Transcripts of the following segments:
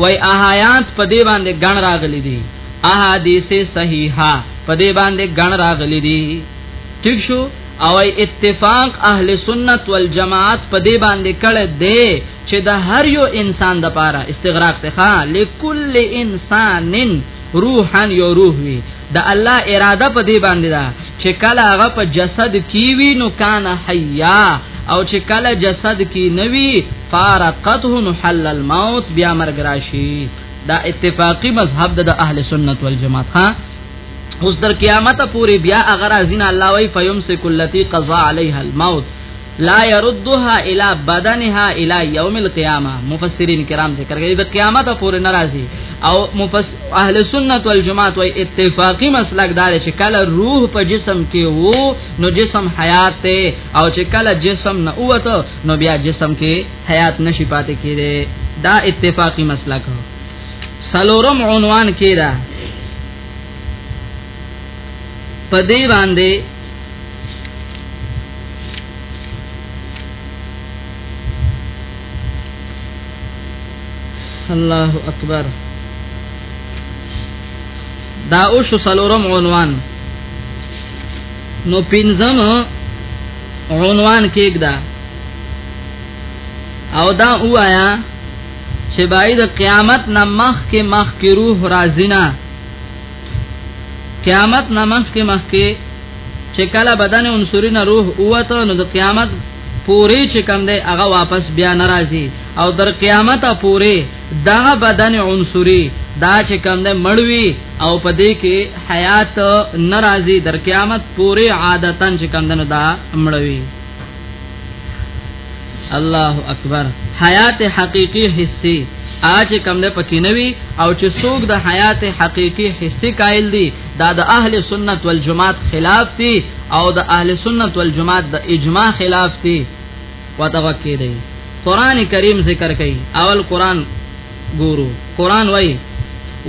وای احایات په دې باندې ګڼ راغلي دي احادیث صحیحه په دې باندې ګڼ راغلي دي ٹھیک شو او اتفاق اهل سنت والجماعت په دې باندې کړه دې چې د هر یو انسان د پاره استغراق ته ښه لکل انسانن روحان یو روح وی د الله اراده په دې باندې ده چې کله هغه په جسد کې وي نو کان حیا او چې کله جسد کې نوي فارقته نحل الموت بیا مرګ راشي دا اتفاقی مذهب د اهل سنت والجماعت ها اوس در قیامت پوری بیا اگر ازین الله وی فیمسک اللتی قضا علیها الموت لا يردها الى بدنها الى يوم القيامه مفسرین کرام ذکر کوي د قیامت پورې ناراضي او مفس... اهل سنت والجماعت وای اتفاقی مسلک دار چې کله روح په جسم کې وو نو جسم حیات ته او چې کله جسم نه اوته نو بیا جسم کې حیات نشي پاتې کېږي دا اتفاقی مسلک هو سلورم عنوان کې دا پدې باندې الله اکبر دا او شو سلورم عنوان نو پینځم عنوان کېګ دا او دا وایا چې باید قیامت نه مخ کې مخ کې روح راځینا قیامت نمخ کې مخ کې چې کله بدن عنصرونه روح اوته نو د قیامت پوری چې کم دی هغه واپس بیا ناراضي او در قیامت پوری دا بدن عنصری دا چې کم دی مړوي او پدې کې حیات ناراضي در قیامت پوری عادتن چې کم دی نو دا مړوي الله اکبر حیات حقیقی حصي اج کم نه پکې نوي او چې څوک د حیات حقیقی حصي قائل دي دا د اهل سنت والجماعت خلاف دي او د اهل سنت والجماعت د اجماع خلاف دي وتوکې دي قران کریم ذکر کوي اول قران ګورو قران وای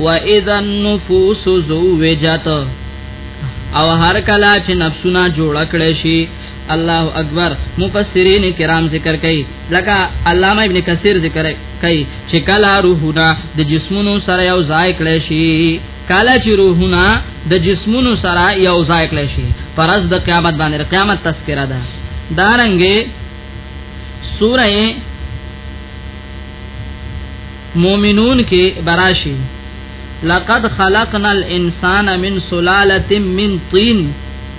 و اذا النفوس زوجت او هر کلا چې نفسونه جوړ کړي شي الله اکبر مفسرین کرام ذکر کوي لکه علامه ابن کثیر ذکر کوي چې کلا روحنا د جسمونو سره یو ځای کړي شي کالا چې روحونه د جسمونو سره یو ځای کړي شي پرز د قیامت باندې قیامت تذکرہ ده دارنګه سوره مومنون کې براشي لقد خلقنا الانسان من سلاله من طين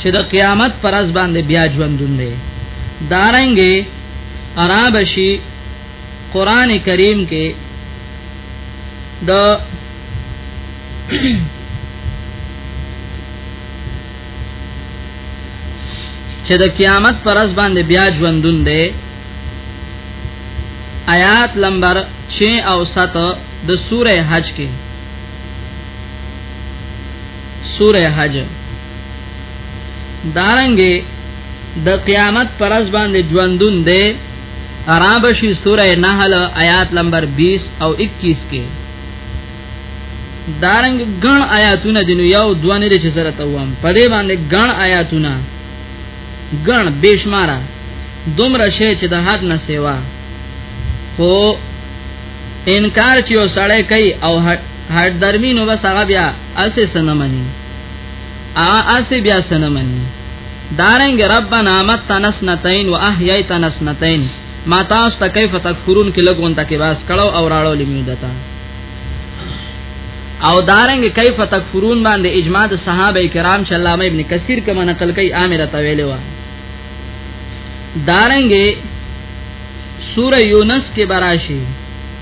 چې د قیامت پر ورځ باندې بیا ژوندون دی دارنګي عربشي قران کریم کې د چې د قیامت پر ورځ باندې بیا ژوندون دی آیات نمبر 6 او 7 د سوره حج کې سوره حج دارنګه د دا قیامت پر ځ باندې ژوندون دی ارابشی سوره نحل آیات نمبر 20 او 21 کې دارنګ ګڼ آیاتونه دینو یو دوه نه چې سره توام په دې باندې ګڼ آیاتونه ګڼ بشمارا دومره شی چې د حد نه سیوا خو انکار چې وسړی کوي او هر درمینو بس هغه بیا اسې سنمني هغه اسی بیا سنمن دارنګ ربنا متنا سنتين واحييتنا سنتين ما تاسو ته کیف تکفرون کې لګون ته کې باس کړو او راړو لمی دتا او دارنګ کیف تکفرون باندې اجماع د صحابه کرام چې علامه ابن کثیر کوم نقل کوي امره ته ویلو دارنګ سوره یونس کې براشي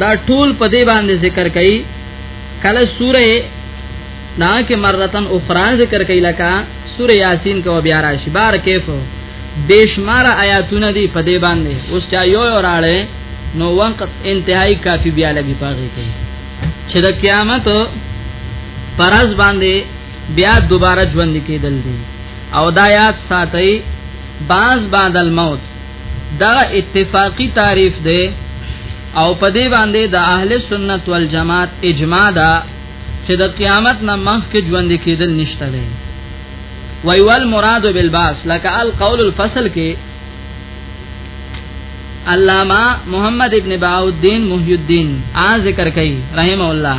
دا ټول په دې باندې ذکر کړي کله سوره دا کې مرتن اخرى ذکر کړي لکه سوره یاسین کو بیا راشي بار کیف بشمار آیاتونه دي په دې باندې اوس چا یو راړې نو وخت انتهائی کافی بیا لګي پاږي کوي چې د قیامت پرز باندې بیا دوباره ژوند کېدل دي او دا یاد ساتي باز بعد الموت دا اتفاقی تعریف دی او په دې باندې د اهل سنت والجماعت اجماع ده چې د قیامت نه مخکې ژوند کېدل نشته دی وی ول مراد بالباس لك القول الفصل کې علامہ محمد ابن باودین محی الدین آ ذکر کئی رحمه الله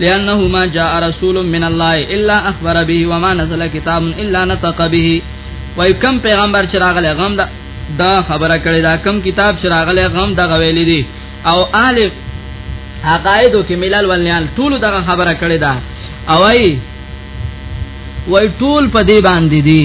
لانه ما جاء رسول من الله الا اخبر به وما نزل كتاب الا نطق به وای کم پیغمبر چې راغله غم دا دا خبره کړی دا کم کتاب چې راغله غم دا غویلې دي او اهل حقایدو کې ملل ولنیال ټول دا خبره کړی دا او وای وای ټول په دې باندې دي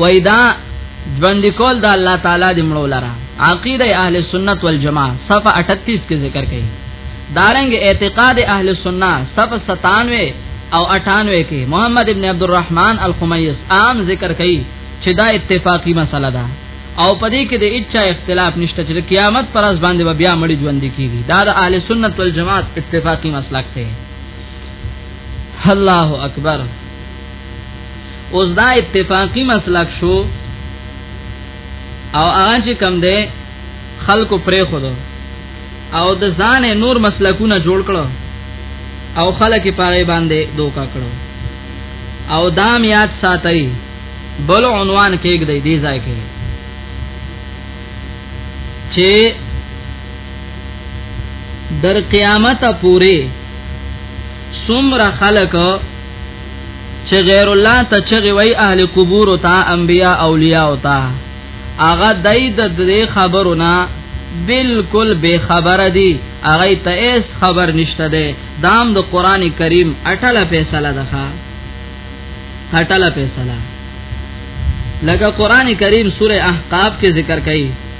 وای دا ژوند کول د الله تعالی د مړو لره عقیده اهل سنت والجماعت صفه 38 کې ذکر کړي دارنګ اعتقاد اهل سنت صفه 97 او 98 کې محمد ابن عبد الرحمن الخمیس عام ذکر کړي چې دا اتفاقی مسله ده او پدې کې د اچا اختلاف نشته چې قیامت پر اس باندې بیا مړي ژوند کیږي دا د اهل سنت والجماعت اتفاقی مسلک دی الله اکبر اوس دا اتفاقی مسلک شو او هغه چې کم دی خلکو پرې خود او د ځان نور مسلکونه جوړ کړو او خلک پاره باندې دوکا کړو او دام یاد ساتي بل عنوان کېګ دی دی ځای کې چې در قیامت پوره سمر خلق چې غیر الله ته چې وای اهل قبور او تا انبیا اولیاء او تا هغه دای د دې خبرونه بالکل بے خبر دي هغه ته اس خبر نشته ده دام د دا قران کریم اټله فیصله ده اټله فیصله لکه قران کریم سوره احقاف کې ذکر کړي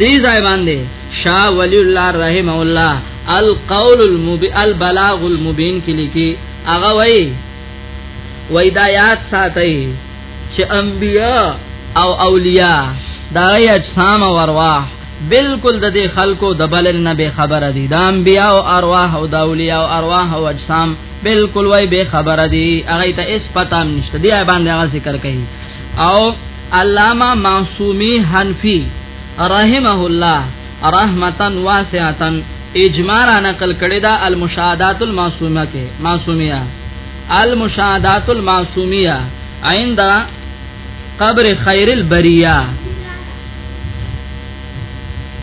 دې ځای باندې شاه ولی الله رحم الله القول المبين البلاغ المبين کې لیکي هغه وای وای دا یاد ساتي چې انبیا او اولیاء دا اجسام او ارواح بالکل د دې خلکو د بلل نه به خبره دي د انبیا او ارواح او د اولیاء او ارواح او اجسام بالکل وای به خبره دي هغه ته اس پتا نشته دی باندې هغه ذکر کوي او علامه معصومی حنفی رحمه الله رحمتا واسعتا اجماع را نقل کړی دا المشاهدات المعصومه کې معصومیه المشاهدات المعصومیه عند قبر خیر البریه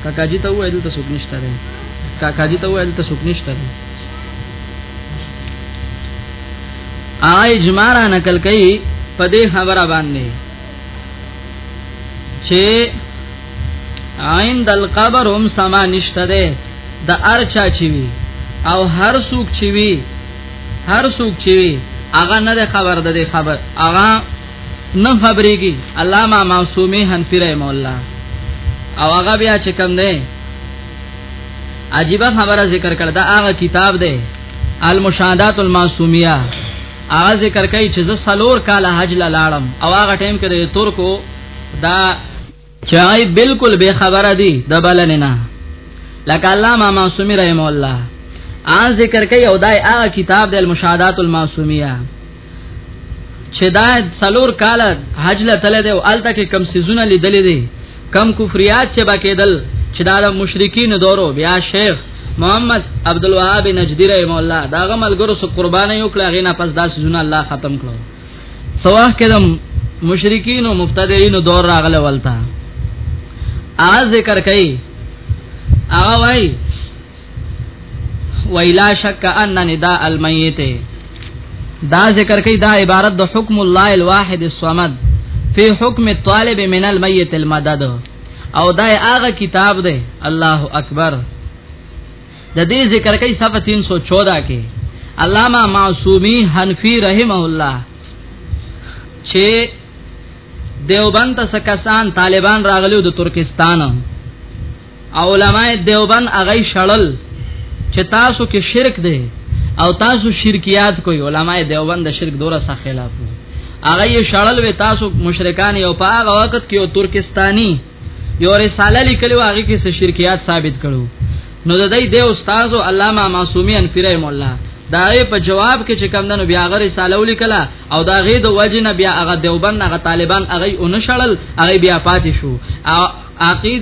کاکا جی ته وایي دلته څوک نشته دی کاکا جی ته وایي دلته څوک نشته دی هغه اجماع را نقل کړي په دې خبره باندې چې عند القبر هم سما نشته ده د ارچا چی وی او هر سوک چی وی هر سوک چی وی اغه نه خبر ده خبر اغه نه خبرېږي علامه معصومه حنفی رحم الله او هغه بیا چې کوم دی عجیب خبره ذکر کړ دا هغه کتاب دی المشاهدات المعصومیه هغه ذکر کوي چې زه سلور کال حج لاړم او هغه ټیم کې د ترکو دا چای بالکل به خبره دي د بلنه نه لکه علامه معصومی رحم الله ان ذکر کوي او دای هغه کتاب د المشاهدات المعصومیه چې دا څلور کال حج له تل دی او الته کې کم سيزونه لیدلې دي کم کفریات چې باکېدل چې دا د مشرکین دورو بیا شیخ محمد عبد الوهاب نجدی رحم الله دا غمل ګرو سو قرباني یو کله غینا پس دا سيزونه الله ختم کړو سواه کدم مشرکین او مبتدعين دور راغله ولتا اواز ذکر کئ هغه وای ویلا شک ان نداء المیت دا ذکر کوي دا عبارت د حکم الله الواحد الصمد فی حکم الطالب من المیت المدد او دا هغه کتاب دی الله اکبر د دې ذکر کوي صفحه 314 کې علامہ معصومی حنفی رحمه الله چې دیوبند څخه کسان طالبان راغلو د ترکستان علماء دیوبند هغه شړل چې تاسو کې شرک دی او تاسو شرکیات کوي علماء دیوبند د شرک دوره سره خلاف وو هغه یې شړل وې تاسو مشرکان یو په هغه وخت کې یو ترکستانی یو رساله لیکلو هغه کې څه شرکیات ثابت کړو نو د دې د استاد علامه معصومی انفری مولا دا په جواب کې چې کم دنو بیا غری ساله ولیکله او دا غي د وجه نه بیا هغه دیوبند هغه طالبان هغه اونشړل هغه بیا پاتې شو عقید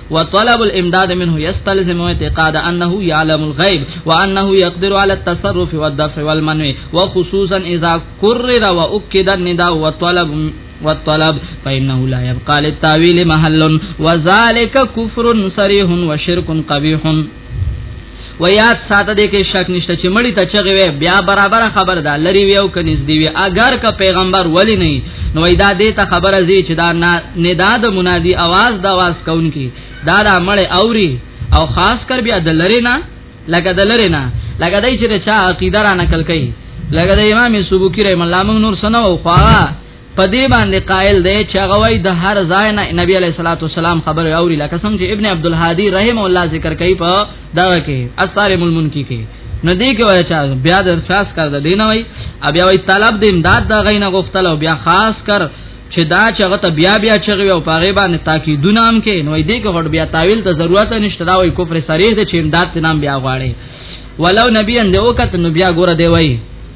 وطلب الامداد منه يستلزم اعتقاد انه يعلم الغيب وانه يقدر على التصرف والدفع والمنوي وخصوصا اذا كرر واكد النداء وطلب والطلب فإنه لا يبقى للتاويل محل وذلك كفر صريح وشرك قبيح و یاد ساته دې کې شک نشته چې مړی ته چغې وي بیا برابر خبر ده لری وی او کنيز دی وی اگر که پیغمبر ولی نه نو دا دې ته خبره زی چې دا نه دا د منادي आवाज د आवाज کونکي دا دا مړی اوري او خاص کر بیا د لری نه لکه د لری نه لکه دای چې چا عقیده را نقل کړي لکه د امام سبوکی رحم الله موږ نور سنو خو په دې باندې قائل دی چې هغه وای د هر ځای نه نبی علیہ الصلوۃ والسلام خبر اوري لکه څنګه چې ابن عبد الهادی رحم الله ذکر کوي په دا کې اثار ملمن کې کې نو دې کې وای چې بیا د ارشاس کار د دین وای بیا وای طلب د امداد د غینه غوښتل او بیا خاص کر چې دا چې هغه ته بیا بیا چغوي او پاره باندې تاکیدونه هم کې نو دې کې غټ بیا تعویل ته ضرورت نشته دا وای کفر صریح د چې امداد نام بیا غواړي ولو نبی اند وکت نو بیا ګوره دی وای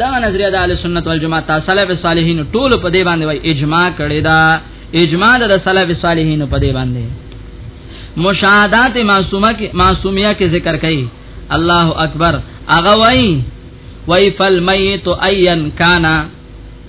دا نظریه د اهل سنت والجماعت تا سلف صالحین ټول په دې باندې وای اجماع کړي دا اجماع د سلف صالحین په دې باندې مشاهدات معصومه کې معصومیه کې ذکر کړي الله اکبر اغه وای وای فالمیت ايا کانا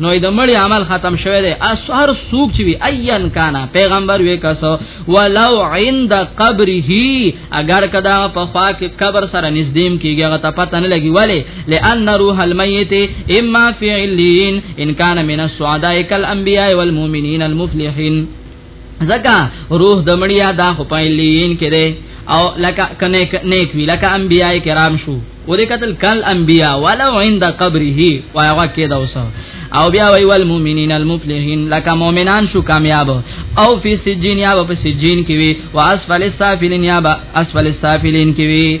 نو د مړي عمل ختم شوه دی اسهر سوق چی وی ایان کانا پیغمبر وی کسو ولو عند قبره اگر کدا په خوا کې قبر سره نږدې کیږي هغه ته پته نه لګي ولی لئن روح المیت اما فی علین ان کان من السعداء کالانبیاء والمؤمنین المفلحین زکا روح د مړیا دا خو پایلین کړي او لکه کنه نیک وی لکه انبیای کرام شو ورې قتل کل انبیا ولو عند قبره وای هغه کې دا اوسه او بیا وی ول مؤمنین المفلحین لکه مؤمنان شو کامیاب او فی سجین یا په سجین کې وی واسفل السافلین یا اسفل السافلین کې وی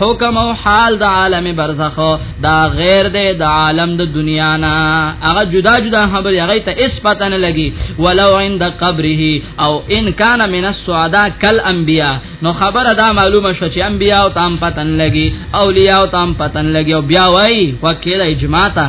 حکم او حال د عالم برزخ دا غیر دی د عالم د دنیا نه هغه جدا جدا خبر هغه ته اس پته نه لګي ولو عند قبره او ان کان من السعداء کل انبیاء نو خبره دا معلومه شو چې انبیاء او تام پتن لګي اولیاء او تام پتن لګي او بیا وای وکیل اجماع ته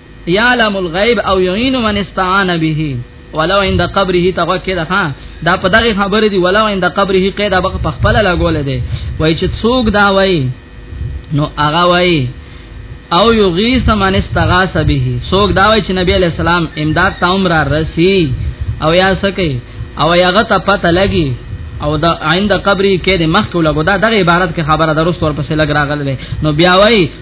یعلم الغیب او یعین من استعان به ولو عند قبره توکل ها دا په دغه خبره دی ولو عند قبره قید ابق په خپل لګول دی وای چې څوک دا وای نو هغه وای او یغیث من استغاث به څوک دا وای چې نبی علی السلام امداد تا عمر رسی او یا سکی او یغه ته پته لګی او دا عند قبري کې د مخ کوله ګدا دغه عبارت کې خبره درست ورپسې لګ راغله نو بیا وای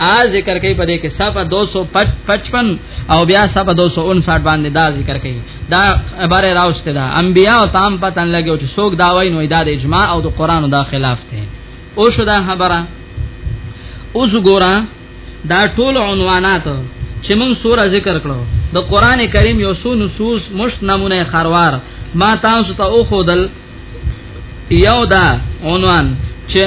ا ذکر کوي په دې کې صفه 255 او بیا صفه 259 باندې دا ذکر کوي دا عباره راوسته ده انبیا او تام پتن لګي چې څوک دا وایي نو دا د اجماع او د قران دا خلاف دی او شو دا خبره اوس ګورا دا ټول عنوانات چې موږ سوره ذکر کړو د قران کریم یو څو نصوص مشت نمونه خروار ما تاسو ته او خودل یو دا عنوان چې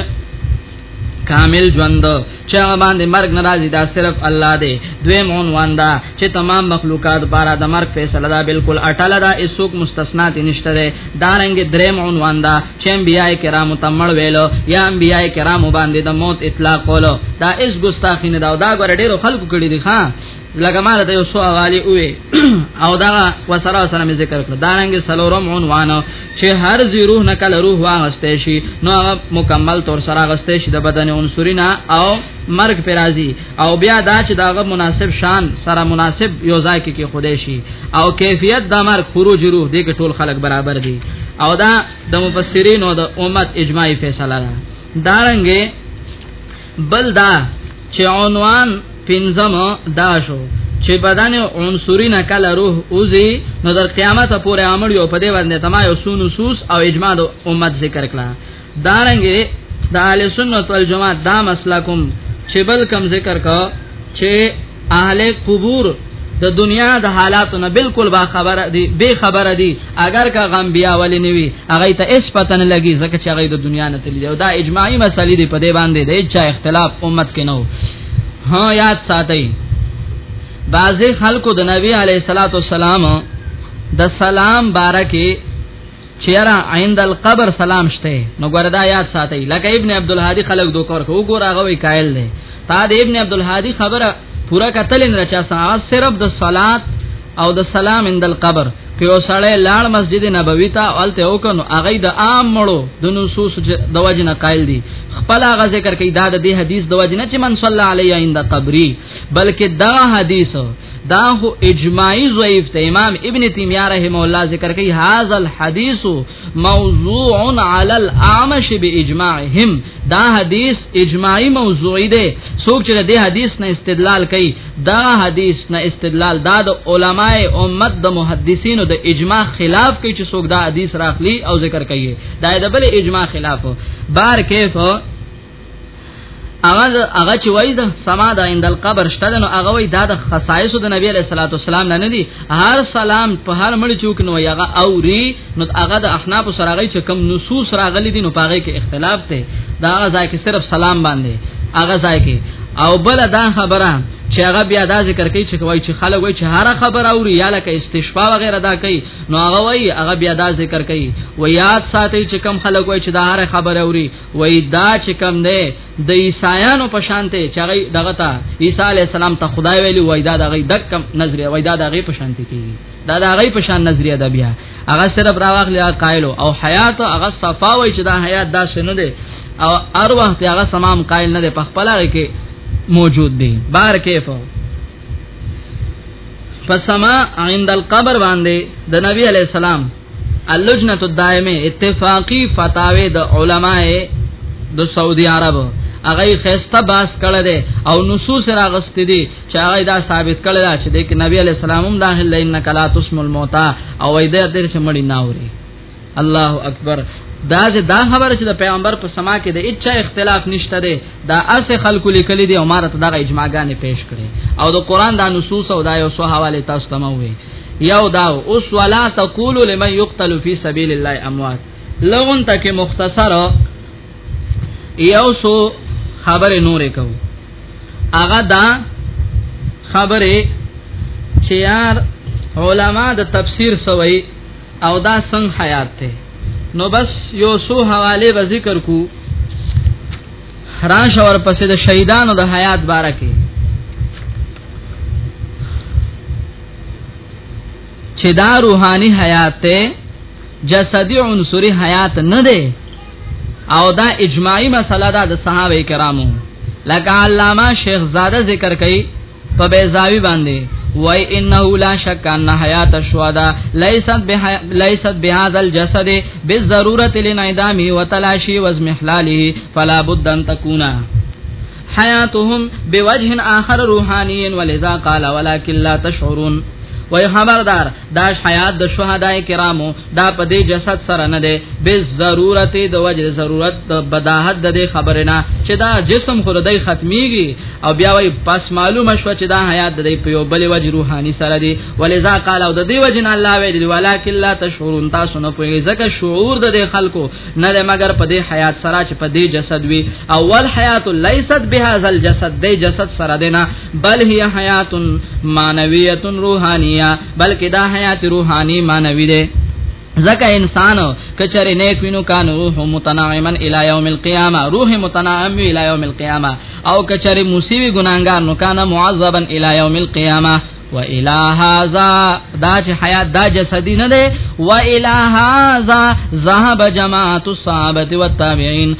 کامل ژوند چې هغه باندې مرګ ناراضي دا صرف الله دی دویم عنوان دا چې تمام مخلوقات بارا د مرګ فیصله دا بالکل اٹل دا اسوک مستثنا دي نشته ده دا رنګ دریم عنوان دا چې انبیای کرام تمړ ویلو یا انبیای کرام باندې د موت اطلاق کولو دا اس ګستاخی نه دا دا ګور ډیرو خلکو کړي دي ها لکه ما ته یو سو غالي وې او دا وسره سره مې ذکر کړ دا رنګ سلورم عنوان چې هر زی روح نه کله روح واغستې شي نو مکمل تور سره غستې شي د بدن عنصرینا او مرګ پر راځي او بیا دا چې داغه مناسب شان سره مناسب یو ځای کې کې خدای شي او کیفیت د مرګ خروج روح دې کې ټول خلک برابر دي او دا د مفسرین او د امت اجماعي فیصله ده دا رنګ بل دا چې عنوان پنځم دا شو چې بدن عنصری نه کله روح اوزي نو در قیامت پورې عمل یو په دې باندې تما یو سونو سوس او اجماع د امت ذکر کړه دارنګه د اهل سنت والجماعت دا مسلکم چې بل کم ذکر کا چې اهل قبور د دنیا د حالاتو نه بالکل با خبره دي بے خبره دي اگر کا غم بیا ولې نیوي هغه ته اس پته نه لګي ځکه چې هغه د دنیا نه تللی دا اجماعي مسلې دي په دې باندې د چا اختلاف امت کې نه وو ها یاد ساتئ بعضې خلکو د نبی علی صلوات و سلام د سلام بارکه چیرې عند القبر سلام شته نو ګوردا یاد ساتي لکه ابن عبد الهادي خلق دو کور کو ګور هغه وی قائل دی تا د ابن عبد الهادي خبره پورا کتل نه چا ساعت صرف د صلات او د سلام عند القبر که وسړی لاړ مسجد نبوي ته الته وکنو هغه د عام مړو د نصوص د وجنه قائل دي خپل هغه ذکر کوي دا د دې حدیث د وجنه چې من صلی علی عند قبري بلکې دا حدیث دا هو اجماعی ضعیف ته امام ابن تیمیہ رحم الله ذکر کوي هاذا الحدیث موضوع علی الاعمش باجماعهم دا حدیث اجماعی موضوعی دی څوک چې د حدیث نه استدلال کوي دا حدیث نه استدلال دا د علماي امت د محدثینو د اجماع خلاف کوي چې څوک دا حدیث راخلی او ذکر کوي دا د بل اجماع خلاف بار کیف هغه هغه چې وای دا سما د عند القبر شته نو هغه وای دا د خصایص د نبی علیہ الصلوۃ والسلام نه ندي هر سلام په هر مړ چوک نو یغه اوري نو هغه د احناف سره غي چې کم نصوص راغلي دي نو پاره کې اختلاف ته دا هغه ځای کې صرف سلام باندې هغه ځای کې او بل دا خبره چې هغه بیا دا ذکر کوي چې کوي چې خلک وایي چې هر خبر اوري یا لکه استشفاء وغیرہ دا کوي نو هغه وایي هغه بیا دا ذکر کوي و یاد ساتي چې کم خلک وایي چې دا هر خبر اوري وای دا چې کم دی د عیسایانو په شانته چې هغه دغه ته عیسی علی السلام ته خدای ویلی وای دا دغه د کم نظریه وای دا دغه په شانته کیږي دا دغه په شان نظریه ده بیا هغه سره براواخلی قائل او حیات هغه صفا وای چې دا حیات دا شنو دی او هر وخت هغه سمام قائل نه دی په خپل هغه کې موجود دی بار کیف فسما عند القبر باندې د نبی علی السلام اللجنه الدائمه اتفاقی فتاوی د علماء د سعودي عرب هغه خسته باس کړه دي او نصوص راغست دي چې هغه دا ثابت کړه دا چې د نبی علی السلام هم داخل دی انک لا تسم الموت او ایدا تر چې مړی ناوري الله اکبر دا دا خبره چې د پیغمبر په سما کې د اچا اختلاف نشته دی دا اس خلکو لیکل دي او مارته دا اجماع غانې پیش کړي او د قران دا نصوص او دا یو سو حواله تاسو ته موي یو دا اوس ولا تقول لمن يقتل في سبيل الله اموات لغون تک مختصر یو سو خبره نورې کو اغه دا خبره چې یار علما د تفسیر سوي او دا څنګه حیات ته نو بس یو سو حواله به ذکر کو راشه ور پسې د شهیدانو د حیات باره کې چې دا روحاني حیات ته جسدي عنصري حیات نه دی او دا اجماعي مسله ده د صحابه کرامو لکه علامه شیخ زاده ذکر کوي په بیزاوی باندې وای انه لا شک ان حیات الشهدا ليست بها ليست بهذا الجسد بالضروره لنعدامه وتلاشي وازمحلاله فلا بد ان تكون حياتهم بوجه اخر روحاني ولذا قال ولكن لا تشعرون وای خبردار دا حیات د شهداي کرامو دا په دې جسد سره نه دی به ضرورت د وجه ضرورت د بداحت د خبره نه چې دا جسم خو دای ختميږي او بیا وای پس معلومه شو چې دا حیات د په یو بل وجه روحاني سره دی ولذا قال او د دې وجه نه الله ویل ولکن لا تشعرون تاسو نه پوهیږئ ځکه شعور د خلکو نه مګر په دې حیات سره چې په دې جسد وی اول حیات لیست بهذا الجسد دې جسد سره دی نه بل هي حیات معنویه روحانیه بلکې دا حیات روحانی معنوی ده زکه انسان کچره نیک وینو کان روح متناعما الی یوم القیامه روح متناعم الی یوم القیامه او کچره مصیبه ګناګار نو کان معذبا الی یوم القیامه و الی هذا دا چې حیات دا جسدی نه ده و الی هذا ذهب جماعت الصحابه والتابعین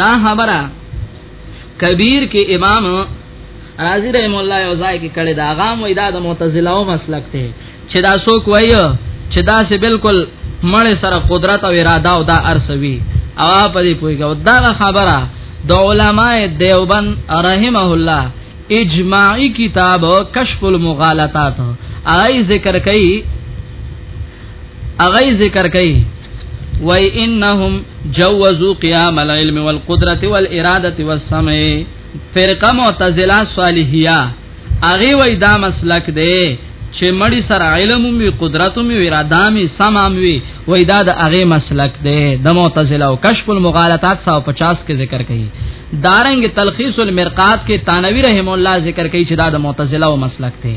دا خبره کبیر کې امام رازی رحم الله یو ځای کې کړي دا غام وې دا د معتزله او مسلک ته چې دا څوک وایو چې دا سه بالکل مړ سره قدرت او اراده او دا ارسوي او په دې پویګو دا خبره د علماء دیوبند رحمه الله اجماعی کتاب کشف المغالطات آی ذکر کئ اغه ذکر کوي وای انهم جوزوا قیام العلم والقدرت والاراده والسمع فرقه معتزله صالحیه اغه وای دا مسلک دی چې مړی سره علم می قدرت می اراده می سمع می وای دا د اغه مسلک دی د معتزله او کشف المغالطات 150 کې ذکر کړي دارنګ تلخیص المرقات کې تانوی رحم الله ذکر کړي چې دا د معتزله او مسلک دی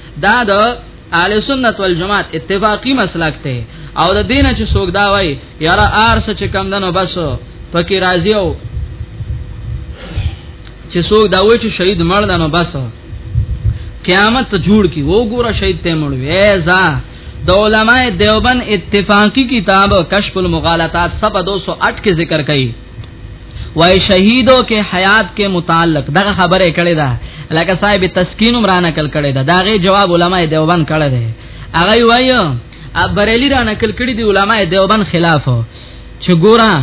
دا د اهل سنت والجماعت اتفاقی مسلک ته او د دین چې څوک دا وای یاره ارس چې کم دنو بس پکې راضی او چې څوک دا وای چې شهید مړ دنو بس قیامت ته جوړ کی وو ګوره شهید ته مړ وې ځا د علماء دیوبند اتفاقی کتاب کشف المغالطات صفحه 208 کې ذکر کړي وای شهیدو کې حیات کې متعلق دغه خبره کړې ده لکه صاحب تسکین عمران کل کړې ده داغه جواب علما دیوبند کړې ده هغه وای بریلی را نقل کړې دي علما دیوبند خلاف چې ګورا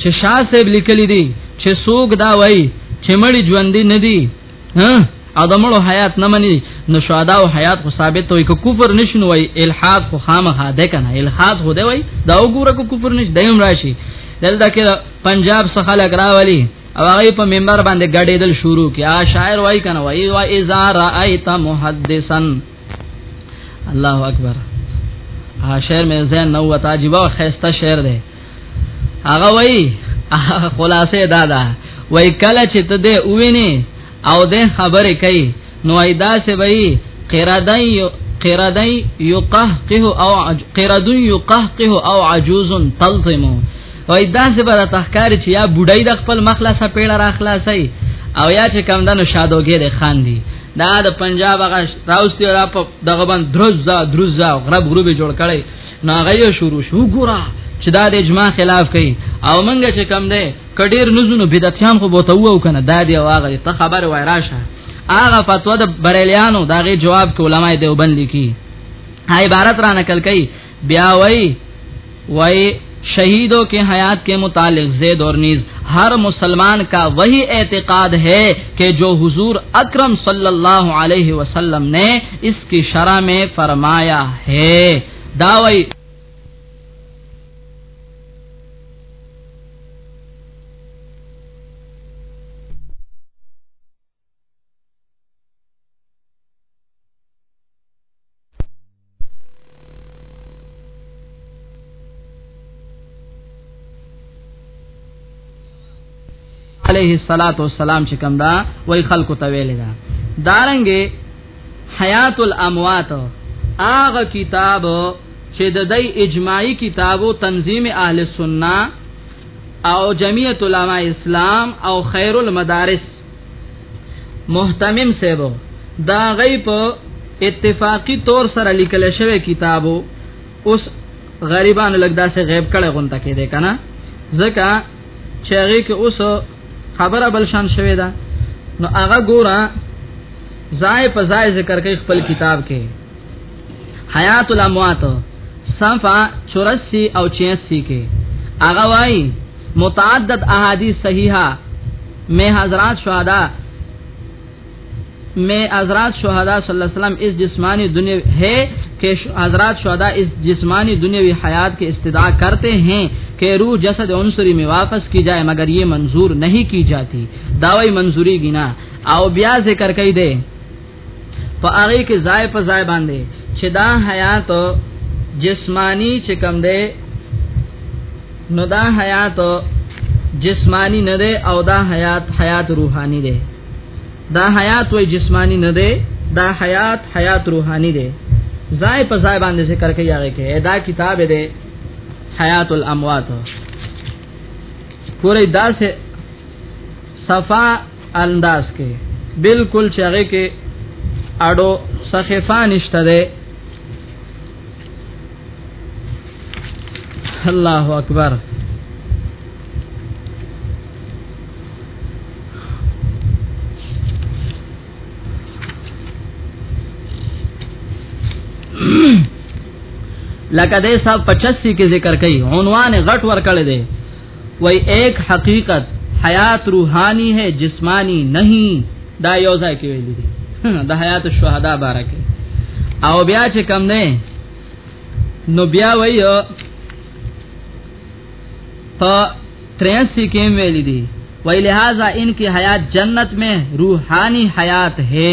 چې شاه صاحب لیکلي دي چې سوق دا وای چې مړي ژوند نه دي ها او د مړو حیات نه مني نو شهدا او حیات خو ثابت وي که کفر نشنو وي الحاد خو خامخا ده کنه الحاد خو ده وي دا وګوره کو کفر نش دیم راشي دلته کې پنجاب څخه خلک راولي او هغه په منبر باندې غړېدل شروع کی آ شاعر وای کنه وای وا اذا رايت محدثا الله اکبر آ شعر مې زین نو وتا جیبا خيسته شعر ده هغه وای خلاصې دا ده وای کله چې ته دې وویني او دې خبرې کوي نو ایدا سه وای قرادای قرادای یقهقه او قراد یقهقه او عجوز تلطم وای دا سه بر تخکار چې یا بډای د خپل مخلصه پیړه را خلاصي او یا چې کم دنو شادوګې ده خان دي دا د پنجاب هغه راوستي را په دغه باندې درزا درزا غرب غروبي جوړ کړي نو هغه یې شروع شو ګورا چې دا د اجماع خلاف کوي او منګه چې کم ده کډیر نزونو بدعتيان خو بوته وو کنه دا دی واغه ته خبر وای راشه هغه فتوا د بریلیانو داغه جواب کې علماي دیوبند لیکي عبارت را نقل کوي بیا وای وای شہیدوں کے حیات کے متعلق زید اور نیز ہر مسلمان کا وہی اعتقاد ہے کہ جو حضور اکرم صلی اللہ علیہ وسلم نے اس کی شرح میں فرمایا ہے داوی علیه الصلاۃ والسلام چې کوم دا وای خلکو ته ویل دا دارنګه حیات الاموات هغه کتاب چې د دای اجماعي کتابو تنظیم اهل سنت او جمعیت علماء اسلام او خیر المدارس محتمم سیبو دا غي په اتفاقی طور سره لیکل شوی کتابو اوس غریبانو لګ داسې غیب کړه غونډه کې ده کنه ځکه چې هغه کې اوس خبره بل شان شوی ده نو هغه ګوره ځای په ځای ذکر کوي خپل کتاب کې حیات الاموات صفه 84 او 86 کې هغه وایي متعدد احادیث صحیحه میں حضرات شہداء میں حضرات شہداء صلی اللہ علیہ وسلم اس جسمانی دنیا ہے کہ حضرات شہداء اس جسمانی دنیاوی حیات کے استدعا کرتے ہیں کہ روح جسد عنصری میں واپس کی جائے مگر یہ منظور نہیں کی جاتی دعوی منظوری گنا او بیا ذکر کئی دے په هغه کې ځای په ځای باندې چې دا حیات جسمانی چې کم دی نو دا حیات جسمانی نه دی او دا حیات حیات روحانی دی دا حیات وای جسمانی نه دی دا حیات حیات روحانی دی ځای په ځای باندې ذکر کوي هغه کې دا کتاب دی حیات الاموات پوری داسه صفا انداز کې بالکل چغه کې اډو صحیفه نشته ده الله اکبر لکه دې صاحب 85 کې ذکر کړي عنوان غټ ور کړی دی وای ایک حقیقت حیات روحانی ہے جسمانی نہیں دا یو ځای کې ویل دي د حیات الشهدا بارکه او بیا چې کم نه نو بیا وایو په 83 کې ویل دي وای لہذا ان کی حیات جنت میں روحانی حیات ہے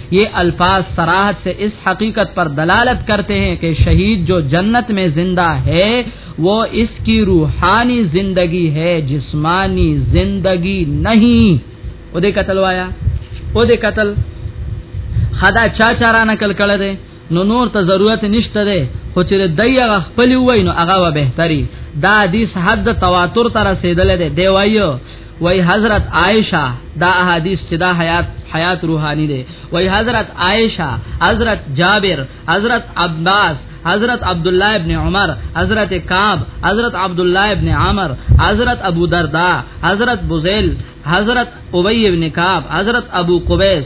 یہ الفاظ سراحت سے اس حقیقت پر دلالت کرتے ہیں کہ شہید جو جنت میں زندہ ہے وہ اس کی روحانی زندگی ہے جسمانی زندگی نہیں او دے قتل وایا او دے قتل خدا چا چارا نکل کړه دے نو نور ته ضرورت نشته ده خو چې دای هغه خپل وای نو هغه به بهتري دا حدیث حد تواتر تر رسیدل ده دی وایو وای حضرت عائشہ دا احادیث چې دا حیات حیات روحانی ده وای حضرت عائشہ حضرت جابر حضرت عباس حضرت عبد الله ابن عمر حضرت کعب حضرت عبد الله ابن عمر حضرت ابو دردا حضرت بوزیل حضرت ابی ابن کعب حضرت ابو قبیس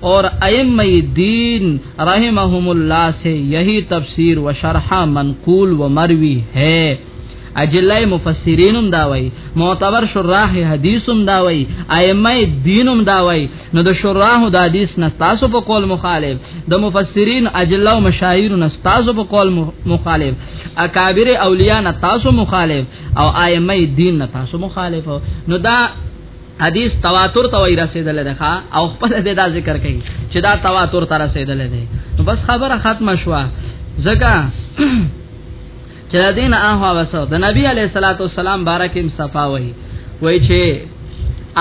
اور ائمه دین رحمهم الله سے یہی تفسیر و شرح منقول و مروی ہے اجلای مفسرینم دا وای معتبر شراح حدیثم دا وای ائمه دینم دا وای نو د شراح د حدیث نه تاسو په قول مخالف د مفسرین اجلو مشاهیر نه تاسو په قول مخالف اکابر اولیاء نه تاسو مخالف او ائمه دین نه تاسو مخالف نو دا حدیث تواتر ته وای رسیدل ده او خپل دې دا ذکر کوي چې دا تواتر ته رسیدل ده نو بس خبره ختمه شوه ځکه چې د دین اهوا وسو د نبی علی صلوات والسلام بارکیم صفا وای وای چې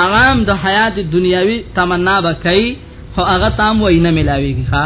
عوام د حیات دنیاوی تمنا به کوي خو هغه تام وای نه ملاویږي ها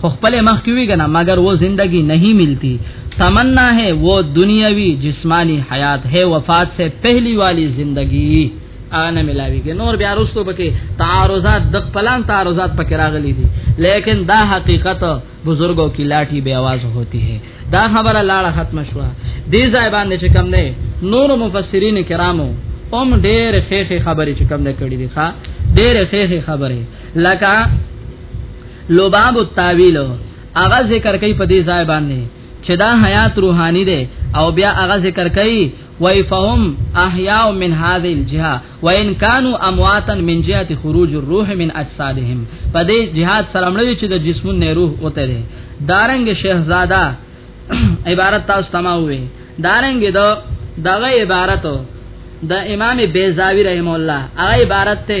خو خپل مخ کې وی کنه مگر وہ زندگی نہیں ملتی تمنا ہے وہ دنیاوی جسمانی حیات ہے وفات سے پہلی والی زندگی انا ملاوی کې نور بیا رستو پکې تعارضات د پلان تعارضات پکې راغلي دي لیکن دا حقیقت بزرگوں کی لاٹھی بے आवाज ہوتی ہے دا خبره لاړه ختم شوه دې ځای باندې چې کم نه نور مفسرین کرامو هم ډېر خېخې خبرې چې کم نه کړې دي ښا ډېر خېخې خبرې لکه لباب التاویل هغه ذکر کوي په دې ځای باندې چې دا حیات روحانی ده او بیا هغه ذکر کوي وای فهم احیاء من هذه الجهه وان كانوا امواتا من جهه خروج الروح من اجسادهم په دې جهاد سره مړ چې د جسمون نه روح وته ده دارنګ شهزاده عبارت تاسو تماوي دارنګ دو دغه عبارت د امام بیزاوی رحم الله هغه عبارت ته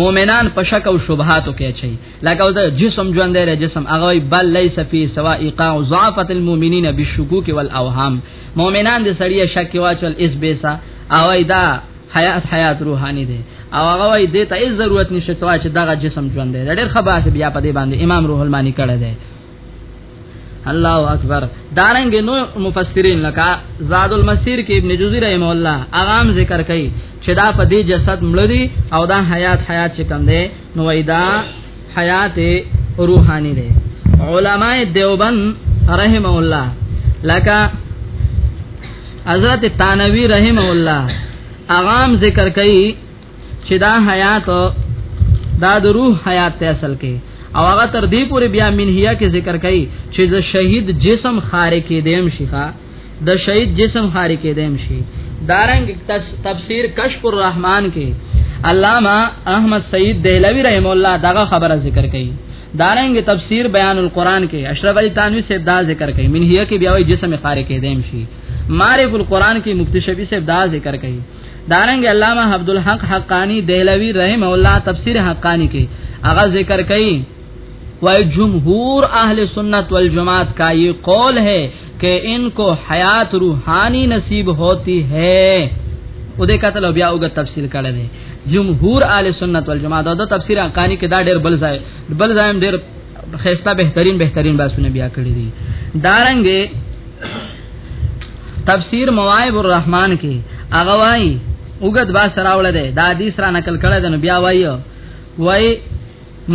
مؤمنان په شک او شبهاتو کې اچي لکه او د جسم ژوند دی جسم هغه بل ليس فی سوا ایقاع ضعفت المؤمنین بالشکوک والاوهام مؤمنان د سړی شک واچل اس بیسا او دا حیات حیات روحانی دی او هغه وای دې ته ضرورت نشته چې دغه جسم ژوند دی ډېر خبره بیا په دې باندې امام روح المانی کړه دی الله اکبر دارنګ نو مفسرین لکا زاد المسیر کې ابن جوزی رحم الله اغام ذکر کوي چې دا په دې جسد مړدي او دا حیات حیات چې کم دی نو ایدا حیات روحانی دی علماء دیوبند رحم الله لکا حضرت تانوی رحم الله اغام ذکر کوي چې دا حیات دا د روح حیات ته اصل کې او هغه تر دې پورې بیا منهیا کې ذکر کړي چې د شهید جسم خارې کې دیم شيخه د شهید جسم خارې کې دیم شي دارنګ تفسیر کشف الرحمن کې علامہ احمد سید دهلوی رحم الله دغه خبره ذکر کړي دارنګ تفسیر بیان القرآن کې اشرف علی تانوی سے دا ذکر کړي منهیا کې بیا وایي جسم خارې کې دیم شي معرف القرآن کې مفتی شفیع سے دا ذکر کړي دارنګ علامه عبدالحق حقانی دهلوی رحم الله تفسیر حقانی کې هغه ذکر کړي وای جمهور اهل سنت والجماعت کا یہ قول ہے کہ ان کو حیات روحانی نصیب ہوتی ہے او دې قتل بیا وګ تفصیل کړه دې جمهور اهل سنت والجماعت دا تفسیر حقانی کې دا ډېر بل ځای بل ځای ډېر خيستا بهترین بهترین باسونه بیا کړی دي دارنګ تفسیر موائب الرحمن کې هغه وای وګد با سراول ده دا حدیث را نقل کړه د بیا وای وای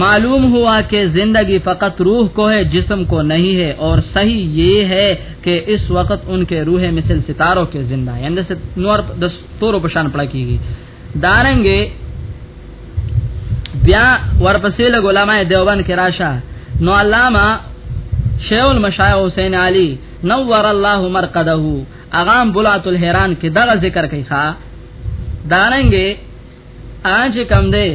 معلوم ہوا کہ زندگی فقط روح کو ہے جسم کو نہیں ہے اور صحیح یہ ہے کہ اس وقت ان کے روح مثل ستاروں کے زندہ ہیں یعنی نور دستورو پشان پڑا کی گئی دارنګه بیا ورپسې له علماء دیوبند کې راشه نو علامه شیخ المشایخ حسین علی نور الله مرقده اغام بلات الحیران کې دغه ذکر کوي ښا دارنګه اج کم دی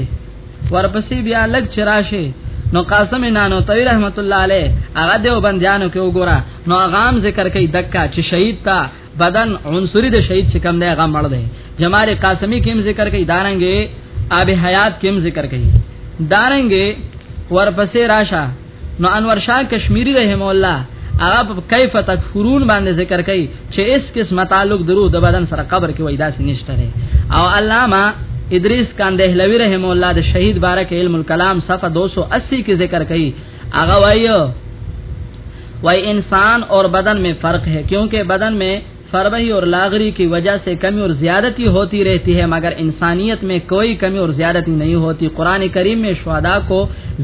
ورپسې بیا لګ چرآشه نو قاسم نانو توی رحمت الله علیه هغه دیو بندیانو کې وګوره نو هغه ذکر کوي دکا چې شهید تا بدن عنصری د شهید چې کم دی هغه مړ دی جمال قاسمی کوم ذکر کوي دارنګي آب حیات کوم ذکر کوي دارنګي ورپسې راشه نو انور شاه کشمیری رحم الله هغه په کیف تکفرون باندې ذکر کوي چې اس کس متعلق درو د بدن سره قبر کې وای داسې نشته او علامه ادریس کاندهلوی رحم الله د شهید بارک علم الکلام صفه 280 کې ذکر کوي هغه وایو وای انسان اور بدن میں فرق ہے کیونکہ بدن میں فربہی اور لاغری کی وجہ سے کمی اور زیادتی ہوتی رہتی ہے مگر انسانیت میں کوئی کمی اور زیادتی نہیں ہوتی قرآن کریم میں شہداء کو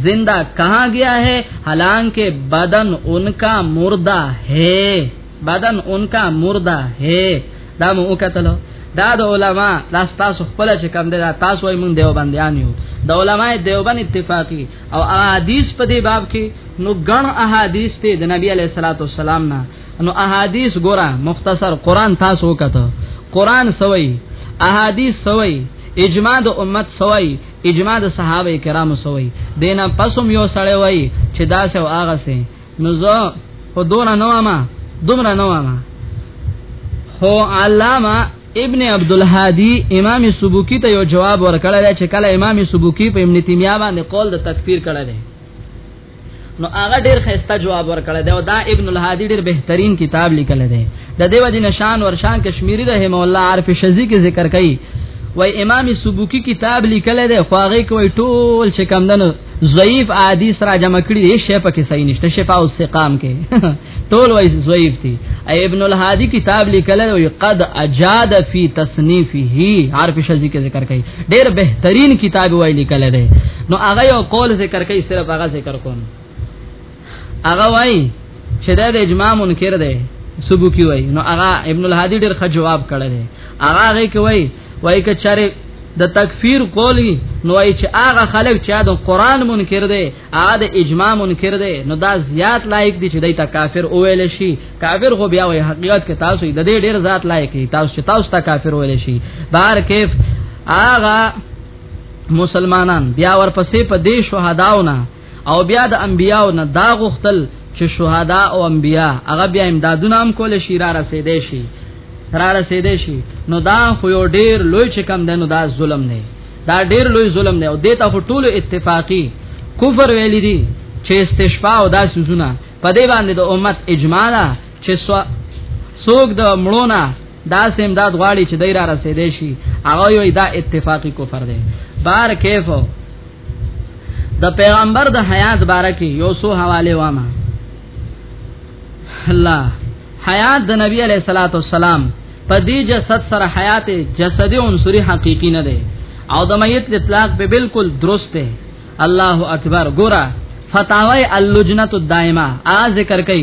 زندہ کہا گیا ہے حالانکہ بدن ان کا مردہ ہے بدن ان کا مردہ ہے دا مو وکتلو دا د علما دا تاسو خپل چې کم دي دا تاسو یې مونږ دیوبندیان یو د علماء دیوبند اتفاقی او احادیث په دې باب کې نو ګڼ احادیث ته د نبی علیه الصلاۃ والسلام نه نو احادیث ګوره مختصر قران تاسو کته قران سوي احادیث سوي اجماع د امت سوي اجماع د صحابه کرامو سوي دینه پسوم یو سړی وای چې دا سو هغه سي نو زه په دونه نوما دومره نوما هو علامه ابن عبد الهادي امام سبوکی ته یو جواب ورکړل چې کله امام سبوکی په ابن تیمیه باندې قول د تکفیر کړی دی نو هغه ډیر خسته جواب ورکړی دی او دا ابن الهادي ډیر بهترین کتاب لیکل دی د دیو جن شان ورشان کشمیری رحم الله عارف شزی کې ذکر کړي وای امام سبوکی کتاب لیکل دی خو هغه کوي ټول چې کم دنو ضعیف احادیث را جمع کړي دي شی په کې صحیح نشته شفاء السقام کې ټول وای ضعیف دي ابن الهادی کتاب لیکل او قد اجاد فی تصنیفه عارف شذی کې ذکر کړي ډېر بهترین کتاب وای لیکل دی نو هغه یو قول ذکر کړي صرف هغه ذکر کوم هغه وای چې دا د اجماع منکر دی سبوکی وای نو هغه ابن الهادی ډیر ښه جواب کړی دی هغه هغه کوي وای ک چاره د تکفیر کولی نو ای چې هغه خلک چې د قران منکر دي هغه د اجماع منکر دي نو دا زیات لایق دي چې دای ته کافر اوویل شي کافر خو بیا وای حقیقت کې تاسو د دې ډیر ذات لایق دي تاسو چې تاسو ته کافر اوویل شي بهر کیف هغه مسلمانان بیا ورپسې په دې شهداونه او بیا د انبیاو نه دا غختل چې شهدا او انبیا هغه بیا امدادونه هم کول شي را رسیدې شي را رسیدې شي نو دا خو یو ډیر لوی چې کم دنو دا ظلم نه دا ډیر لوی ظلم نه او دته خو ټولو اتفاقی کفر ویل دي چې استشفاء او دا سوزونه په دې باندې د امت اجماع ده چې سوګ د مړونه دا سیم داد غواړي چې دای را رسیدې شي هغه یو دا اتفاقی کفر دی بار کیف د پیغمبر د حیات بارکه یو سو حواله وامه الله حیات د نبی علیہ الصلوۃ والسلام په دې جسد سره حیات جسدی عنصری حقیقی نه دی او د میت اطلاق به بالکل درست دی الله اکبر ګورا فتاوی اللجنه الدائمه ا ذکر کئ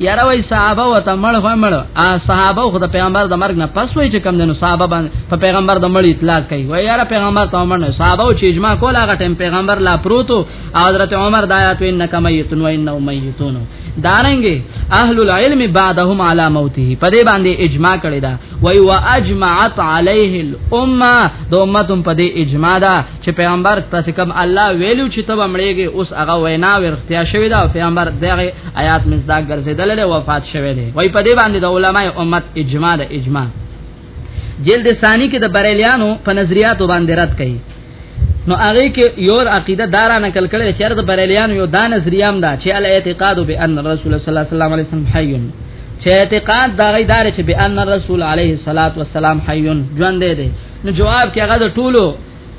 یاره وای صحابه و ته مړ خو مړ صحابه خو د پیغمبر د مرګ نه پس وای چې کم دنو صحابه باندې په پیغمبر د مړ اطلاق کوي وای یاره پیغمبر ته مړ نه صحابه چې اجماع کول هغه ټیم پیغمبر لا پروتو حضرت عمر د آیات ان کمیتون و انه میتون دارنګي اهل العلم بعدهم علی موته په دې باندې اجماع کړی دا وای واجمعت علیه الامه د امتم په دې اجماع دا چې پیغمبر تاسو کوم الله ویلو چې ته بمړېږي اوس هغه وینا ورختیا شوې ده پیغمبر دغه آیات مزدا ګرځیدل له وفات شوې ده وای په دې باندې د علماء امت اجماع ده اجماع جلد ثانی کې د بریلیانو په نظریاتو باندې رد کړي نو هغه کې یو عقیده دارا نقل کړي چې د بریلیانو یو دا نظریام ده چې ال اعتقاد بان رسول الله صلی الله علیه وسلم حی چې اعتقاد دا غي دار چې بان رسول علیه الصلاۃ والسلام حی ژوند دی نو جواب کې هغه د ټولو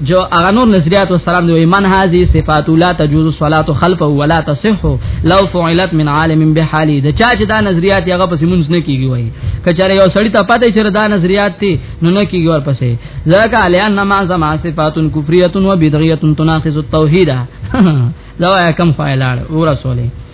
جو هغه نور نظریات و سلام دی من هذه صفات لا تجوز الصلاه خلفه ولا تصح لو فعلت من عالم بحالي د چا چې دا نظریات هغه پس مونږ نه کیږي وای کچاره یو سړی ته پته چې دا نظریات تی نو نه کیږي ور پسې ځکه الیان نما زما صفات کفریه و بدعیه تناقض التوحید دا کم فایلاړ ورسولې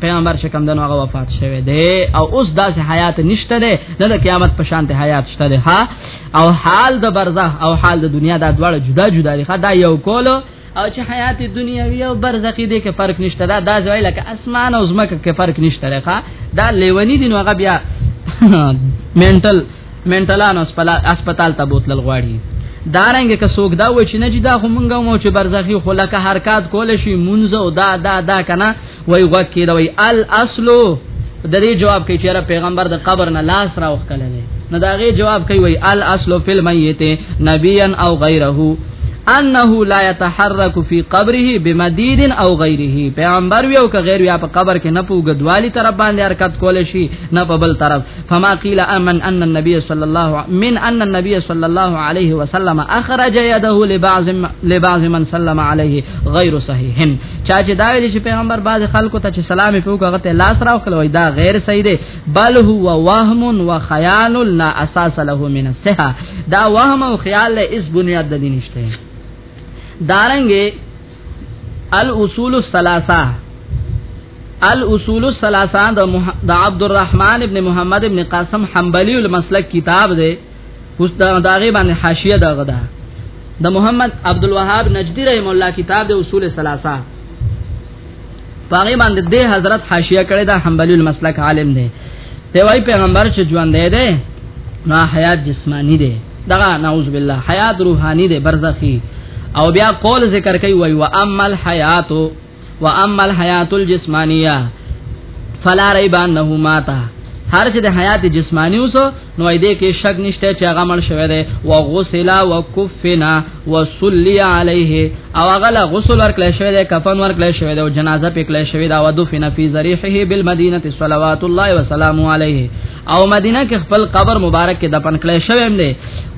پیغمبر چې کم دنو هغه وفات شوه دی او اوس داسې حیات نشته دی نه د قیامت په شان ته حیات شته دی ها او حال د برزخ او حال د دنیا دا دواړه جدا جدا دي ښا دا یو کولو او چې حیات دنیوي او برزخي دي کې فرق نشته دا دا ځای لکه اسمان او زمکه کې فرق نشته لکه دا لیونی دي نو هغه بیا منټل منټلانو هسپتال ته بوتل غواړي دارنګ که څوک دا و چې نه جدا خو مونږ مو چې برزخي خلک حرکت کول شي مونږ او دا دا دا کنه وای وکی دا وای الاصل د دې جواب کوي چې پیغمبر د قبر نه لاس راوخ کله نه نو دا غي جواب کوي وای الاصل فی المیت نبیا او غیره انه لا يتحرك في قبره بمديد او غيره پیغمبر ویو که غیر یا په قبر کې نه پوګ دوالی طرف باندې حرکت کول شي نه په بل طرف فما قيل امن ان النبي صلى الله من ان النبي صلى الله عليه وسلم اخرج يده لبعض لبعض من سلم عليه غير صحيح چا چې دا ویل چې پیغمبر باز خلکو ته چې سلام په وکړه ته لاس راوخلوي دا غیر صحیح دی بل هو وهم و خیال لا اساس له من الصحه دا وهم او خیال له اس بنیاد د دین نشته دارنګه الاصول الثلاثه الاصول الثلاثه د عبد الرحمن ابن محمد ابن قاسم حنبلی المسلک کتاب دی اوس دا داغه باندې حاشیه دا غدا د محمد عبد الوهاب نجدی رحم الله کتاب د اصول ثلاثه پاره باندې د حضرت حاشیه کړي دا حنبلی المسلک عالم دی دی وای پیغمبر چې ژوند دی دی نا حیات جسمانی دی دا نعوذ بالله حیات روحانی دی برزخی او بیا قول ذکر کوي وای و امل حیاتو واما الحیات الجسمانیه فلا ریب انه ماتا هر چې د حیات جسمانی اوس نو دې کې شک نشته چې هغه مړ شوی دی او غسل او کفنا وصلی علیه او هغه لا غسل ورکړل شوی دی کفن ورکړل شوی دی او جنازه پکړل شوی دا او دفن فی ذریحه بالمدینه صلوات الله وسلام علیه او مدینه کې خپل قبر مبارک کې دفن کړل شوی دی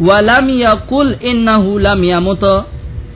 ولم یقل انه لم یمت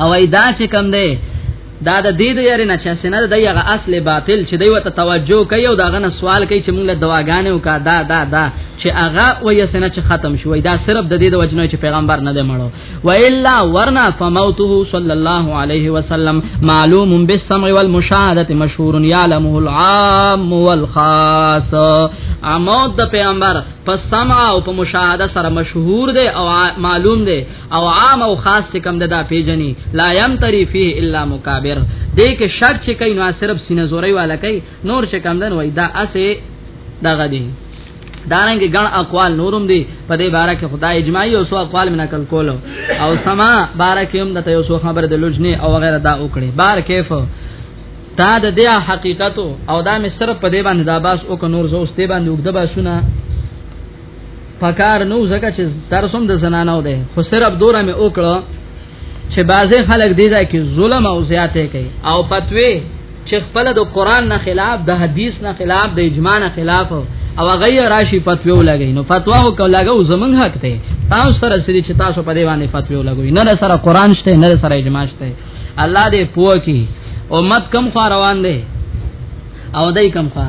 او ایدا چې کم دی دا د دې د یاري نه چې سینه د یغه اصل باطل چې دوی ته توجه کوي او دا غنه سوال کوي چې موږ له دواګانې او کا دا دا دا چې هغه وې سینه چې ختم شوې دا صرف د دې د وجنه چې پیغمبر نه دی مړو و الا ورنا فموته صلی الله علیه وسلم معلوم بالسمع والمشاهده مشهور يعلمه العام والخاص اموت د پیغمبر په سمع او په مشاهده سره مشهور دی او معلوم دی او عام او خاص چې کم ددا پیجنې لا یم تری فيه الا مکابر دې کې شک چې کین نو صرف سینې زوري والا کوي نور چې کم دن وای دا اسه دغه دی دارنګ ګڼ اقوال نورم دي په دې باره کې خدای اجماعي او سو اقوال من نقل کولو او سما باره کې هم د یو سو خبر د لجنه او غیره دا وکړي بار کیف تا د دې حقیقت او دا مې صرف په دې باندې دا باس او نور زو استې باندې وګدبا شونه پکار نو زکه چې درسوم د زنانو ده خو صرف دوره مې وکړو چې بعضې خلک دی دا کې ظلم او زیاته کوي او فتوی چې خپل د قران نه خلاف د حدیث نه خلاف د اجماع نه خلاف او غیر راشي فتوی ولګي نو فتوا او کلاګو زمنګ حق ته تاسو سره سړي چې تاسو په دی باندې فتوی ولګوي نه سره قران شته نه سره اجماع شته الله دې پوه کی امت کم خواروان دی او دای کم خوا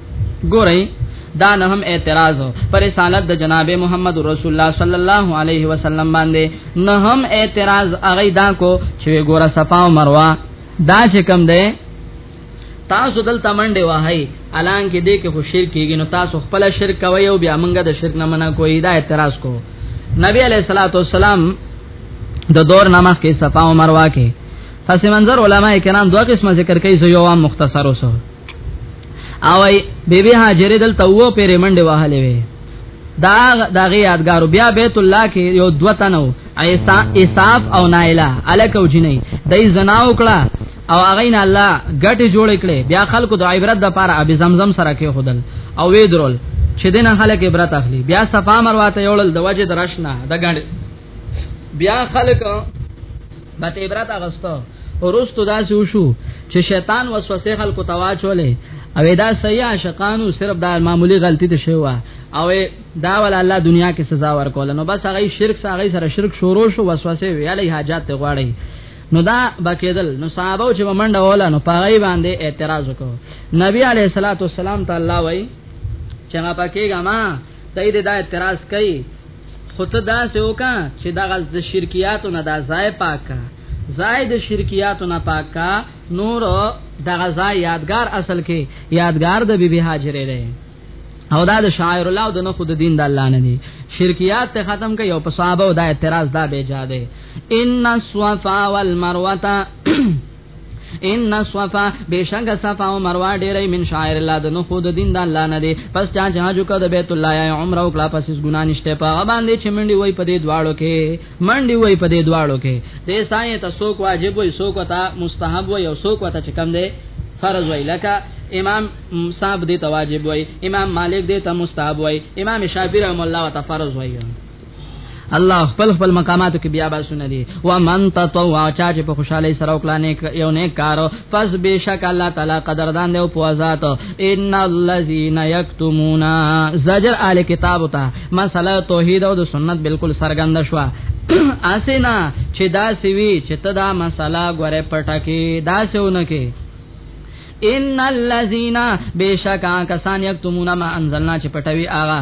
ګورئ دا نه هم اعتراض پر رسالت د جناب محمد رسول الله صلی الله علیه وسلم باندې نه هم اعتراض اغه دا کو چې ګوره صفا او مروه دا چې کم ده تاسو دلته منډه وهاي الان کې دې کې خو شرک کېږي نو تاسو خپل شرک کوي او بیا موږ د شرک نه منع کوي دا اعتراض کو نبی علیہ الصلوۃ والسلام د دور نامه کې صفا او مروه کې پس منظر علما کرام دوه قسمه ذکر کوي یو عام مختصر اوسه او ای بی بی هاجره دلته وو پرې منډه وهلې وي دا دغه یادګارو بیا بیت الله کې یو دوتنو عیسی اساف او نایلا الکو جنې دای زنا وکړه او هغه نه الله ګټه جوړ کړي بیا خلکو د عبرت د پاره ابي زمزم سره کې خدل او وی درول چې دنه خلک عبرت اخلي بیا صفا مروه ته یوړل د وجه درشنه د ګڼ بیا خلک بته عبرت اغستو ورستو داسې وشو چې شیطان وسوسه خلکو تواچولې او دا صحیح عاشقانو صرف دا معمولی غلطی ته شوی او دا ول الله دنیا کې سزا ورکول نو بس هغه شرک هغه سره شرک شروع شو وسوسه ویلې حاجت غواړي نو دا بکیدل نو صحابه چې منډه ولا نو پای باندې اعتراض وکړو نبی علیہ الصلوۃ والسلام تعالی وای چې ما پکې ګما ته دې دا اعتراض کوي خو ته دا سه وکا چې دا غز د شرکیاتو نه دا ځای پاکا ځای د شرکیاتو نه پاکا نور دا غزا یادگار اصل کې یادگار د بیبي هاجره ده او دا د شاعر الله او د نخود دین د الله نه دي شرکیات ته ختم کوي او په صحابه او دا اعتراض دا به جاده ان الصفا والمروه ان الصفا بشک صفا او مروه ډېرې من شاعر الله د نو خود دین د الله نه دی پس چا چې حج وکړ د بیت الله یا عمره وکړه پس هیڅ ګنا نشته په هغه باندې چې منډي وای په دې دواړو کې منډي وای په دې دواړو کې د سایه ته څوک واجب وای څوک ته مستحب وای او څوک ته چې کم دی فرض وای لکه امام صاحب دې ته واجب وای امام مالک دې ته مستحب وای امام شافعی رحم الله ته فرض وای الله خپل خپل مقاماتو کې بیا باسونه دي و من تطوع چا چې په خوشحالي سره وکړه نیک یو نیک کار فز بشک الله تعالی قدردان دی او په ذات ان الذين يكتمون زجر ال کتاب ته مسله توحید او سنت بالکل سرګند شو اسینا چې دا سوي چې ته دا مسله غره پټکه دا سونه کې ان الذين بشکا کسان یکتمون ما انزلنا چې پټوي آغا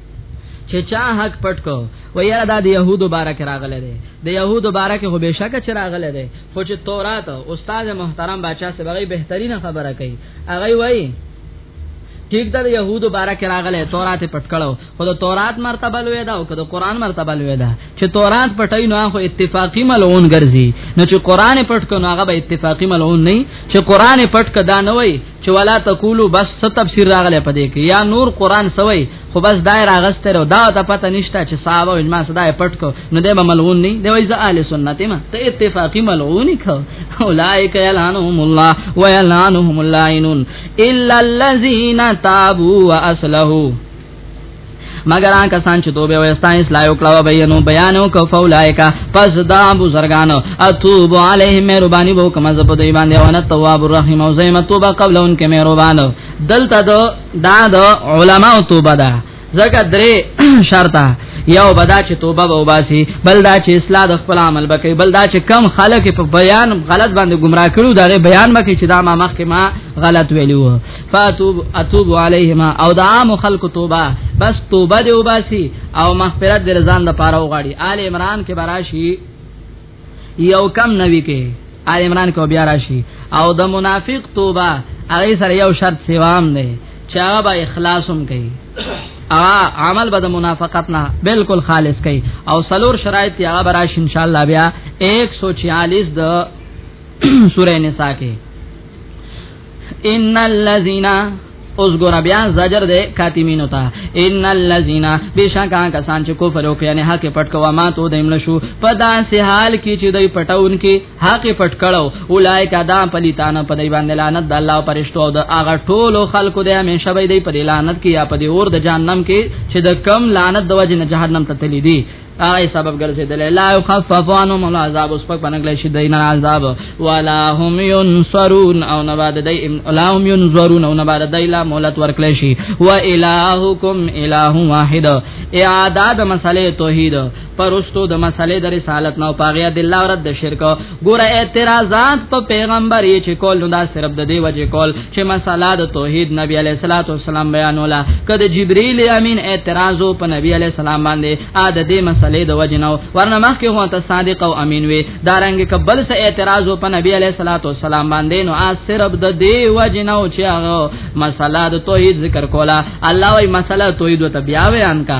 چې چا حق پټ کو و یاره دا د يهودو بارک راغله ده د يهودو بارک خو به شک چې راغله ده خو چې تورات استاد محترم بچا سره بغي بهترینه خبره کوي هغه وایي ټیک ده يهودو بارک راغله تورات پټ کړو خو د تورات مرتبه لوي ده او د قران مرتبه لوي ده چې تورات پټای نو خو اتفاقی ملعون ګرځي نو چې قران پټ کړو هغه به اتفاقی ملعون نه چې قران پټ کدا نه وای چې ولا تقولو بس څه تفسیر راغله پدې کې یا نور قران سوی خو بس دای راغسته رو دا ته پته نشته چې صاحب او اجماع صدای پټ کو نو دې به ملعون نه دی وای ز اهل سنت ما ته اتفاقی ملعون کو اولائک یلعنهم الله و یلعنهم اللائنون الا الذین تابوا واصلحوا مگر ان کسان چې توبه وستا اصلاح وکړه بیانو بیانو کو فولایکا پس دا بزرگان اتوب علیهم مهربانی وو کما زپ دوی باندې او ان تواب الرحیم او زیم توبه قبل ان کې مهربان دلته دو دا دو علما توبه دا زکه درې شرطه یو بدا چې توبه به وباسي بل دا چې اصلاح د خپل عمل بکې بل دا چې کم خلک په بیان غلط باندې گمراه کړو دا بیان بکې چې دا ما مخکې ما غلط ویلو فاتوب اتوب علیهما او د عام خلق توبه بس توبه دی وباسي او مغفرت د رضان د پاره وغاړي آل عمران کې براشي یو کم نوي کې آل عمران کې بیا راشي او د منافق توبه هغه سره یو شرط سیوام دی چې هغه به اخلاصوم کوي هغه عمل به د منافقت نه بالکل خالص کوي او سلور شرایط هغه براشي ان شاء الله بیا 146 د سورې نساء کې ان الذين اوس ګور بیا زجر دے کاتمینو تا ان الذين بشکا کسان چې کفر او کنه حق پټ کوا ما تو دیم لشو پدا سه حال کی چې دوی پټاون کی حق پټ کړو اولایک ادا پلیتان په دی باندې لعنت د الله پرشتو او د اغه ټولو خلکو د همیشه به دی په لعنت کې یا په دی اور د جهنم کې چې د کم لعنت د وجه نه جهنم ته تللی دی هغه سبب ګرځیدل لا يخفف عنهم العذاب اوس پک باندې شي دین عذاب ولا هم ينصرون او نه بعد دای لا هم ينصرون او نه بعد دای لا مولت ورکړي شي و الهکم اله واحد اعاده د مسلې توحید پرستو د مسلې د رسالت نو پاغیا د الله رد شرک ګوره اعتراضات په پیغمبر یې چې کول نو دا صرف د دی وجه کول چې مساله د توحید نبی علی صلوات و سلام بیانولا کده جبرئیل امین اعتراض په نبی علی سلام باندې ا د دې مسلې د وجه نو ورنه مخکې هو ته صادق او امین وي دارنګ کبل سه اعتراض په نبی علی صلوات و سلام باندې نو ا صرف د دی وجه نو چې هغه مساله د توحید ذکر کولا الله وی مساله توحید ته بیا ویان کا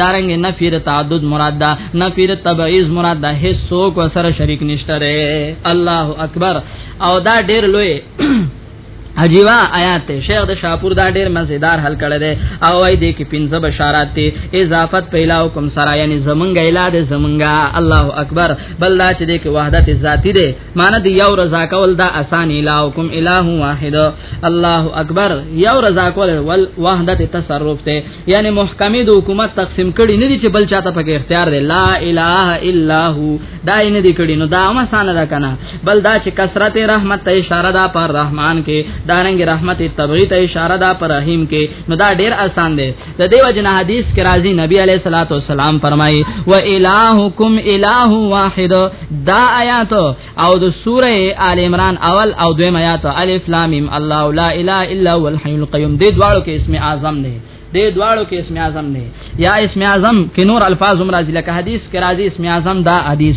دارنګ نفی د تعدد مراد ده نفی د تبعیض مراد ده هیڅ څوک سره شریک نشته ره الله اکبر او دا ډیر لوی عجیبا آیات ته شیخ د شاپور دا ډیر مزیدار حل کړی دی او وای دی کې پنځه بشارات ته اضافت پیلا حکم سره یعنی زمونږه اله د زمونږه الله اکبر بل دا چې د کې وحدت ذاتی دی معنی دی یو رضا کول دا آسان الہکم الہ واحد الله اکبر یو رضا کول ول وحدت تصرف ته یعنی محکمه د حکومت تقسیم کړي نه دي چې بل چاته پکې اختیار دی لا اله الا هو دا نه دي کړي نو دا هم آسان ده کنه بل دا چې کثرت رحمت ته اشاره ده پر رحمان کې دارنګ رحمت تبغی ته اشاره ده پر رحیم کې نو دا ډیر آسان دی د دیو جن حدیث کې راځي نبی علیہ الصلوۃ والسلام فرمایي و الہکم الہ واحد دا آیات او د سوره آل عمران اول او دویم آیات الف لام میم الله لا اله الا هو الحی القیوم دې دواړو کې اسم اعظم نه دې دواړو کې اسم اعظم نه یا اسم اعظم کې نور الفاظ هم راځي لکه حدیث کې راځي اسم اعظم دا حدیث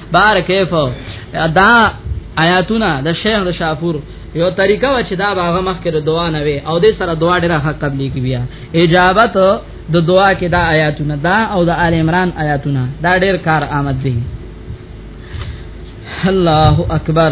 بار کیف دا آیاتونه د شیخ د شاپور یو طریقه و چې دا باغ مخکې د دعا نه وي او د سره دعا ډیره حق قبلې کی بیا اجابت د دعا کې دا آیاتونه دا او د آل عمران آیاتونه دا ډیر کار آمد دي الله اکبر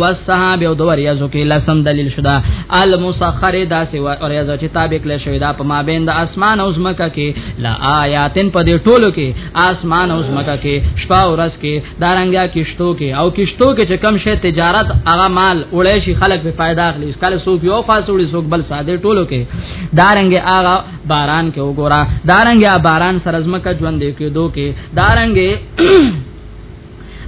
والصحاب او دو ریاضو کې لسم دلیل شدا المسخر دا سی ریاضو چې تابع کله شوی دا په ما بین د اسمان او زمکه کې لا آیاتن په دې ټولو کې اسمان او زمکه کې شپه او ورځ کې دارنګیا کشتو کې او کشتو کې چې کم شي تجارت هغه مال وړې شي خلک په فائدہ اخلي کله سوق یو خاصوړي سوق بل ساده ټولو کې دارنګ هغه باران کې وګورا دارنګ باران سرزمکه ژوند کې دوه کې دارنګ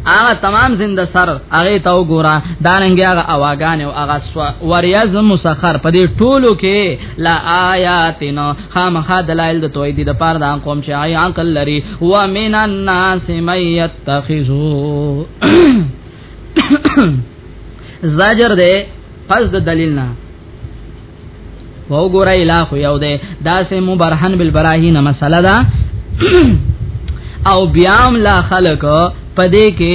هغه تمام زنده سر هغه ته وګوره دا رنګ هغه اواګان او هغه وریاز مسخر په دې ټولو کې لا آیاتن خامخا دلایل د توحید د پاره دا قوم چې آی عقل لري و من الناس من یتخذو زجر دے پس د دلیل نه وو ګور الہ خو یو ده دا سه مبرهن بالبراهین مسله ده او بیام لا خلق پدې کې